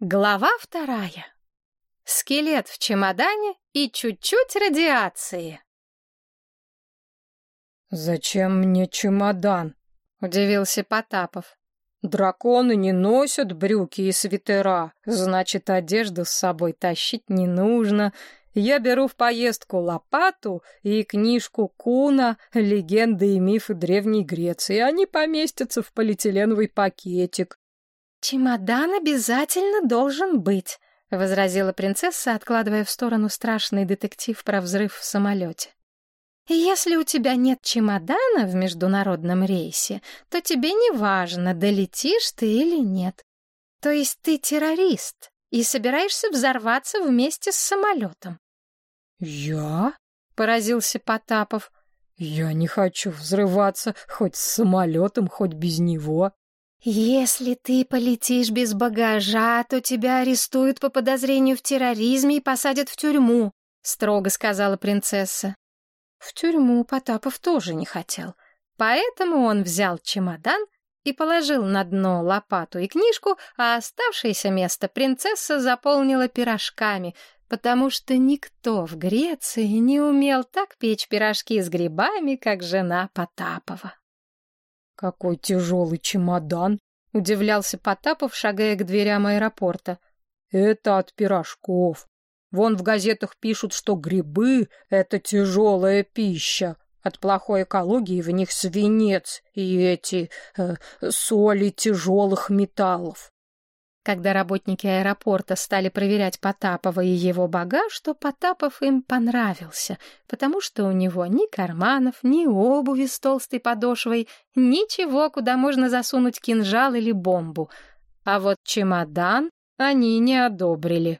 Глава вторая. Скелет в чемодане и чуть-чуть радиации. «Зачем мне чемодан?» — удивился Потапов. «Драконы не носят брюки и свитера, значит, одежду с собой тащить не нужно. Я беру в поездку лопату и книжку Куна «Легенды и мифы Древней Греции». Они поместятся в полиэтиленовый пакетик. «Чемодан обязательно должен быть», — возразила принцесса, откладывая в сторону страшный детектив про взрыв в самолете. «Если у тебя нет чемодана в международном рейсе, то тебе не важно, долетишь ты или нет. То есть ты террорист и собираешься взорваться вместе с самолетом». «Я?» — поразился Потапов. «Я не хочу взрываться хоть с самолетом, хоть без него». «Если ты полетишь без багажа, то тебя арестуют по подозрению в терроризме и посадят в тюрьму», — строго сказала принцесса. В тюрьму Потапов тоже не хотел, поэтому он взял чемодан и положил на дно лопату и книжку, а оставшееся место принцесса заполнила пирожками, потому что никто в Греции не умел так печь пирожки с грибами, как жена Потапова. «Какой тяжелый чемодан!» — удивлялся Потапов, шагая к дверям аэропорта. «Это от пирожков. Вон в газетах пишут, что грибы — это тяжелая пища. От плохой экологии в них свинец и эти э, соли тяжелых металлов. Когда работники аэропорта стали проверять Потапова и его багаж, то Потапов им понравился, потому что у него ни карманов, ни обуви с толстой подошвой, ничего, куда можно засунуть кинжал или бомбу. А вот чемодан они не одобрили.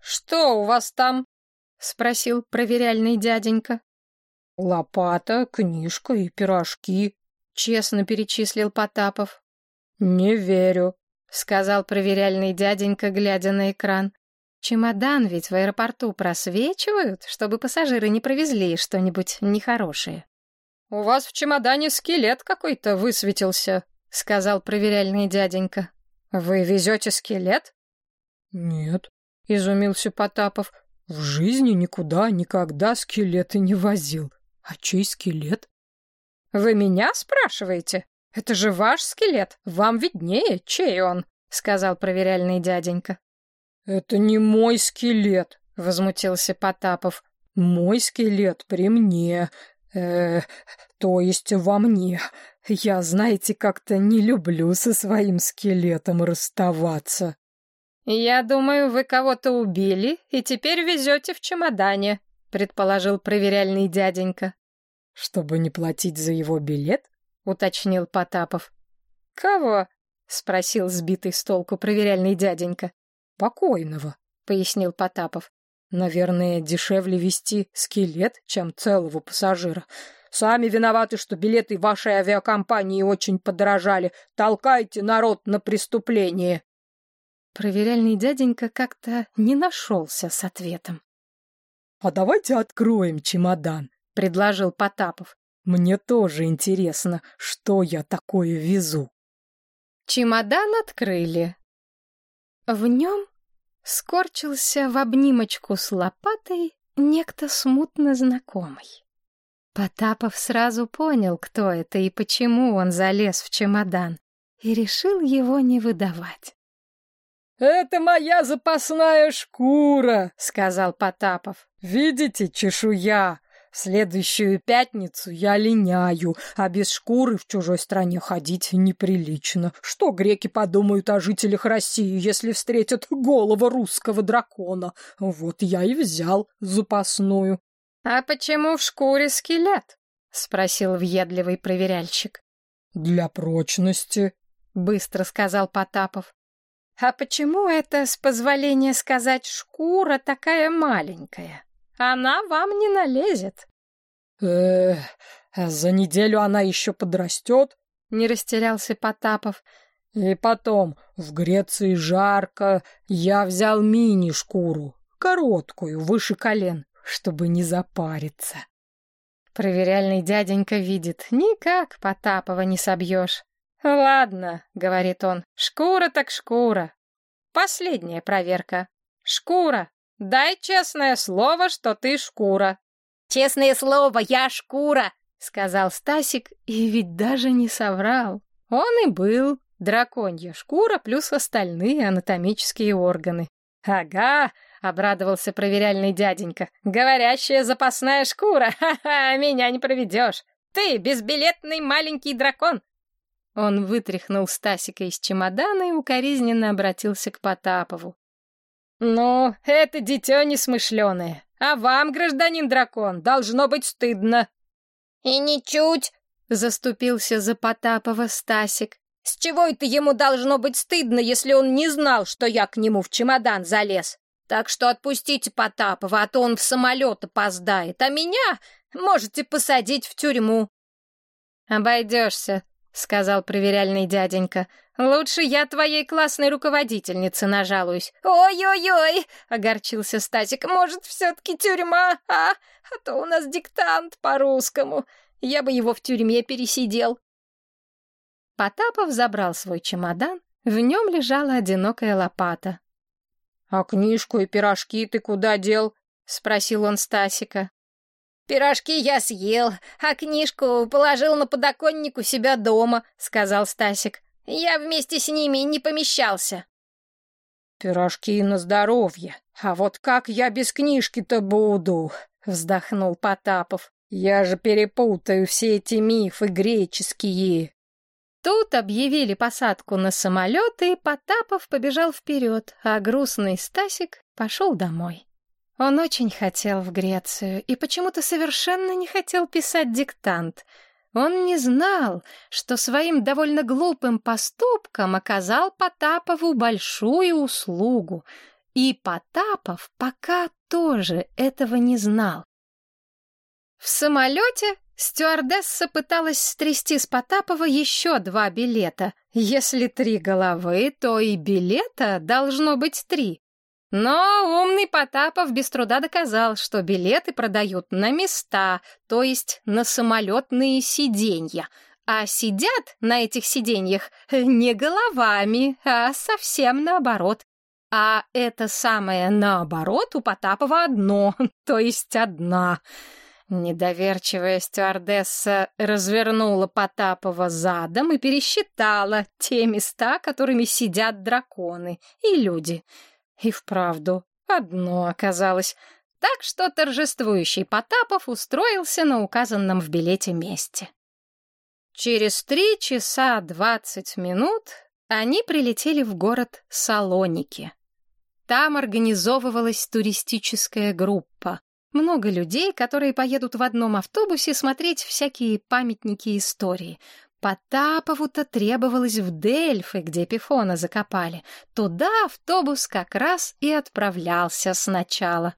«Что у вас там?» — спросил проверяльный дяденька. «Лопата, книжка и пирожки», — честно перечислил Потапов. «Не верю», — сказал проверяльный дяденька, глядя на экран. «Чемодан ведь в аэропорту просвечивают, чтобы пассажиры не провезли что-нибудь нехорошее». «У вас в чемодане скелет какой-то высветился», — сказал проверяльный дяденька. «Вы везете скелет?» «Нет», — изумился Потапов. «В жизни никуда, никогда скелеты не возил. А чей скелет?» «Вы меня спрашиваете?» «Это же ваш скелет, вам виднее, чей он», — сказал проверяльный дяденька. «Это не мой скелет», — возмутился Потапов. «Мой скелет при мне, э, то есть во мне. Я, знаете, как-то не люблю со своим скелетом расставаться». «Я думаю, вы кого-то убили и теперь везете в чемодане», — предположил проверяльный дяденька. «Чтобы не платить за его билет?» Уточнил Потапов. Кого? спросил сбитый с толку проверяльный дяденька. Покойного, пояснил Потапов. Наверное, дешевле вести скелет, чем целого пассажира. Сами виноваты, что билеты вашей авиакомпании очень подорожали. Толкайте народ на преступление. Проверяльный дяденька как-то не нашелся с ответом. — А давайте откроем чемодан, — предложил Потапов. Мне тоже интересно, что я такое везу. Чемодан открыли. В нем скорчился в обнимочку с лопатой некто смутно знакомый. Потапов сразу понял, кто это и почему он залез в чемодан, и решил его не выдавать. «Это моя запасная шкура», — сказал Потапов. «Видите, чешуя? Следующую пятницу я линяю, а без шкуры в чужой стране ходить неприлично. Что греки подумают о жителях России, если встретят голову русского дракона? Вот я и взял запасную. — А почему в шкуре скелет? — спросил въедливый проверяльщик. — Для прочности, — быстро сказал Потапов. — А почему это, с позволения сказать, шкура такая маленькая? Она вам не налезет. Эх, за неделю она еще подрастет, не растерялся Потапов. И потом, в Греции жарко, я взял мини-шкуру, короткую, выше колен, чтобы не запариться. Проверяльный дяденька видит, никак Потапова не собьешь. «Ладно», — говорит он, — «шкура так шкура. Последняя проверка. Шкура. Дай честное слово, что ты шкура. Честное слово, я шкура, сказал Стасик, и ведь даже не соврал. Он и был драконья шкура плюс остальные анатомические органы. Ага, обрадовался проверяльный дяденька. Говорящая запасная шкура. Ха-ха, меня не проведешь. Ты безбилетный маленький дракон. Он вытряхнул Стасика из чемодана и укоризненно обратился к Потапову. «Ну, это дитё несмышленое. А вам, гражданин дракон, должно быть стыдно». «И ничуть», — заступился за Потапова Стасик. «С чего это ему должно быть стыдно, если он не знал, что я к нему в чемодан залез? Так что отпустите Потапова, а то он в самолет опоздает, а меня можете посадить в тюрьму». «Обойдешься», — сказал проверяльный дяденька. «Лучше я твоей классной руководительнице нажалуюсь». «Ой-ой-ой!» — огорчился Стасик. «Может, все-таки тюрьма, а? А то у нас диктант по-русскому. Я бы его в тюрьме пересидел». Потапов забрал свой чемодан. В нем лежала одинокая лопата. «А книжку и пирожки ты куда дел?» — спросил он Стасика. «Пирожки я съел, а книжку положил на подоконник у себя дома», — сказал Стасик. «Я вместе с ними не помещался». «Пирожки на здоровье. А вот как я без книжки-то буду?» — вздохнул Потапов. «Я же перепутаю все эти мифы греческие». Тут объявили посадку на самолет, и Потапов побежал вперед, а грустный Стасик пошел домой. Он очень хотел в Грецию и почему-то совершенно не хотел писать диктант. Он не знал, что своим довольно глупым поступком оказал Потапову большую услугу, и Потапов пока тоже этого не знал. В самолете стюардесса пыталась стрясти с Потапова еще два билета. Если три головы, то и билета должно быть три. Но умный Потапов без труда доказал, что билеты продают на места, то есть на самолетные сиденья. А сидят на этих сиденьях не головами, а совсем наоборот. А это самое наоборот у Потапова одно, то есть одна. Недоверчивая стюардесса развернула Потапова задом и пересчитала те места, которыми сидят драконы и люди — и вправду, одно оказалось. Так что торжествующий Потапов устроился на указанном в билете месте. Через три часа двадцать минут они прилетели в город Салоники. Там организовывалась туристическая группа. Много людей, которые поедут в одном автобусе смотреть всякие памятники истории. Потапову-то требовалось в Дельфы, где Пифона закопали. Туда автобус как раз и отправлялся сначала.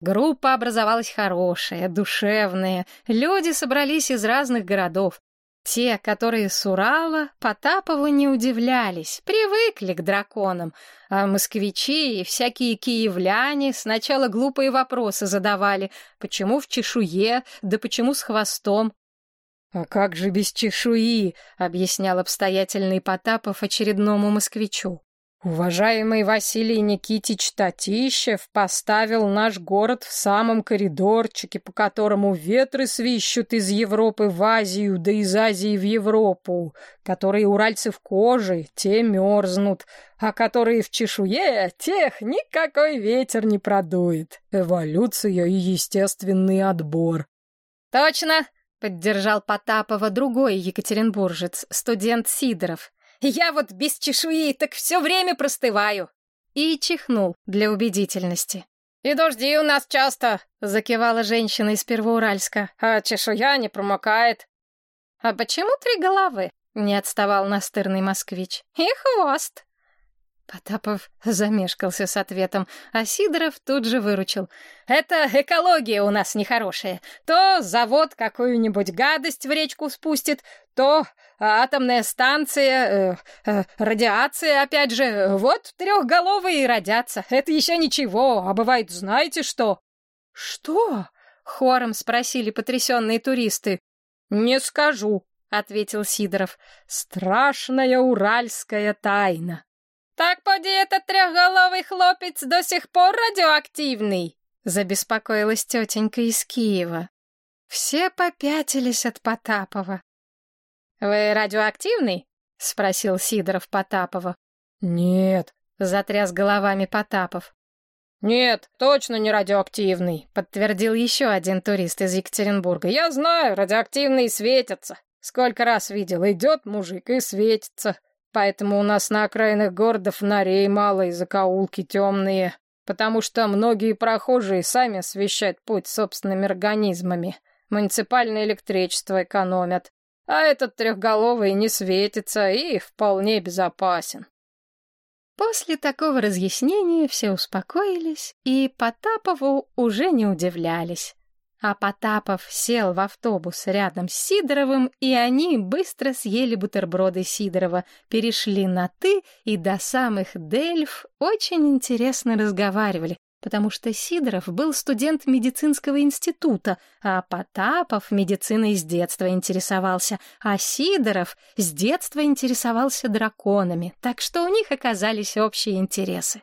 Группа образовалась хорошая, душевная. Люди собрались из разных городов. Те, которые с Урала, Потапову не удивлялись, привыкли к драконам, а москвичи и всякие киевляне сначала глупые вопросы задавали, почему в чешуе, да почему с хвостом. «А как же без чешуи?» — объяснял обстоятельный Потапов очередному москвичу. «Уважаемый Василий Никитич Татищев поставил наш город в самом коридорчике, по которому ветры свищут из Европы в Азию, да из Азии в Европу, которые уральцы в коже, те мерзнут, а которые в чешуе, тех никакой ветер не продует. Эволюция и естественный отбор». «Точно!» Поддержал Потапова другой екатеринбуржец, студент Сидоров. «Я вот без чешуи так все время простываю!» И чихнул для убедительности. «И дожди у нас часто!» — закивала женщина из Первоуральска. «А чешуя не промокает!» «А почему три головы?» — не отставал настырный москвич. «И хвост!» Потапов замешкался с ответом, а Сидоров тут же выручил. «Это экология у нас нехорошая. То завод какую-нибудь гадость в речку спустит, то атомная станция, э, э, радиация, опять же. Вот трехголовые и родятся. Это еще ничего, а бывает, знаете что?» «Что?» — хором спросили потрясенные туристы. «Не скажу», — ответил Сидоров. «Страшная уральская тайна». Так поди этот трехголовый хлопец до сих пор радиоактивный? Забеспокоилась тетенька из Киева. Все попятились от Потапова. «Вы радиоактивный?» — спросил Сидоров Потапова. «Нет», — затряс головами Потапов. «Нет, точно не радиоактивный», — подтвердил еще один турист из Екатеринбурга. «Я знаю, радиоактивные светятся. Сколько раз видел, идет мужик и светится. Поэтому у нас на окраинах городов фонарей мало и закоулки темные, потому что многие прохожие сами освещают путь собственными организмами. Муниципальное электричество экономят. А этот трехголовый не светится и вполне безопасен. После такого разъяснения все успокоились, и Потапову уже не удивлялись. А Потапов сел в автобус рядом с Сидоровым, и они быстро съели бутерброды Сидорова, перешли на «ты» и до самых Дельф очень интересно разговаривали, потому что Сидоров был студент медицинского института, а Потапов медициной с детства интересовался, а Сидоров с детства интересовался драконами, так что у них оказались общие интересы.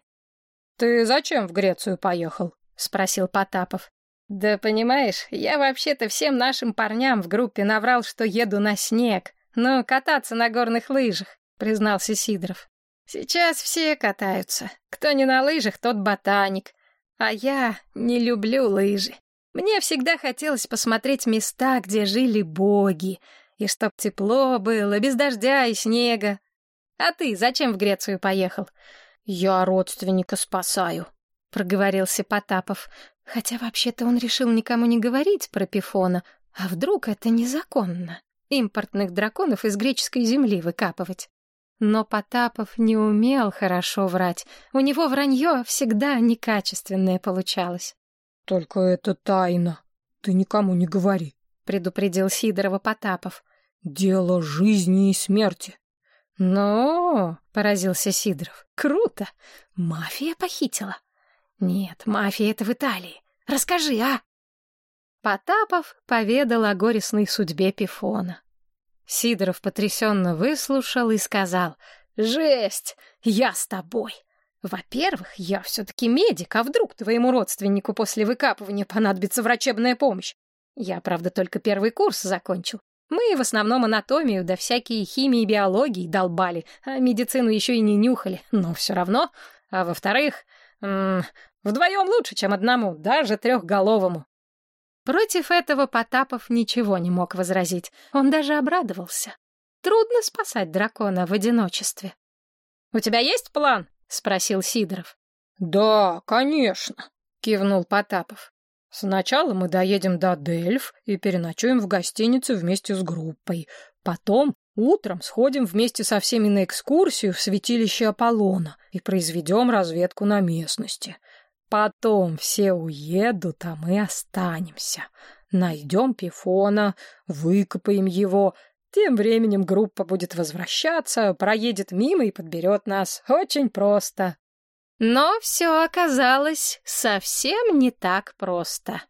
«Ты зачем в Грецию поехал?» — спросил Потапов. «Да понимаешь, я вообще-то всем нашим парням в группе наврал, что еду на снег, но кататься на горных лыжах», — признался Сидоров. «Сейчас все катаются. Кто не на лыжах, тот ботаник. А я не люблю лыжи. Мне всегда хотелось посмотреть места, где жили боги, и чтоб тепло было, без дождя и снега. А ты зачем в Грецию поехал? Я родственника спасаю, проговорился Потапов. Хотя вообще-то он решил никому не говорить про Пифона, а вдруг это незаконно? Импортных драконов из греческой земли выкапывать. Но Потапов не умел хорошо врать. У него вранье всегда некачественное получалось. — Только это тайна. Ты никому не говори, — предупредил Сидорова Потапов. — Дело жизни и смерти. — Но, — поразился Сидоров, — круто. Мафия похитила. Нет, мафия — это в Италии. Расскажи, а? Потапов поведал о горестной судьбе Пифона. Сидоров потрясенно выслушал и сказал, «Жесть! Я с тобой! Во-первых, я все-таки медик, а вдруг твоему родственнику после выкапывания понадобится врачебная помощь? Я, правда, только первый курс закончил. Мы в основном анатомию да всякие химии и биологии долбали, а медицину еще и не нюхали, но все равно. А во-вторых, вдвоем лучше, чем одному, даже трехголовому. Против этого Потапов ничего не мог возразить. Он даже обрадовался. Трудно спасать дракона в одиночестве. «У тебя есть план?» — спросил Сидоров. «Да, конечно», — кивнул Потапов. «Сначала мы доедем до Дельф и переночуем в гостинице вместе с группой. Потом утром сходим вместе со всеми на экскурсию в святилище Аполлона и произведем разведку на местности. Потом все уедут, а мы останемся. Найдем Пифона, выкопаем его. Тем временем группа будет возвращаться, проедет мимо и подберет нас. Очень просто. Но все оказалось совсем не так просто.